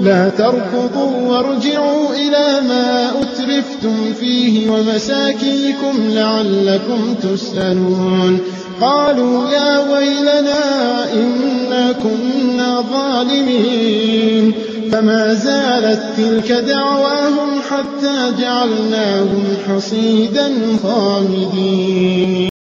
لا تركضوا وارجعوا إلى ما أترفتم فيه ومساكيكم لعلكم تسألون. قالوا يا ويلنا إنا كنا ظالمين. فما زالت تلك دعواهم حتى جعلناهم حصيدا خامدين.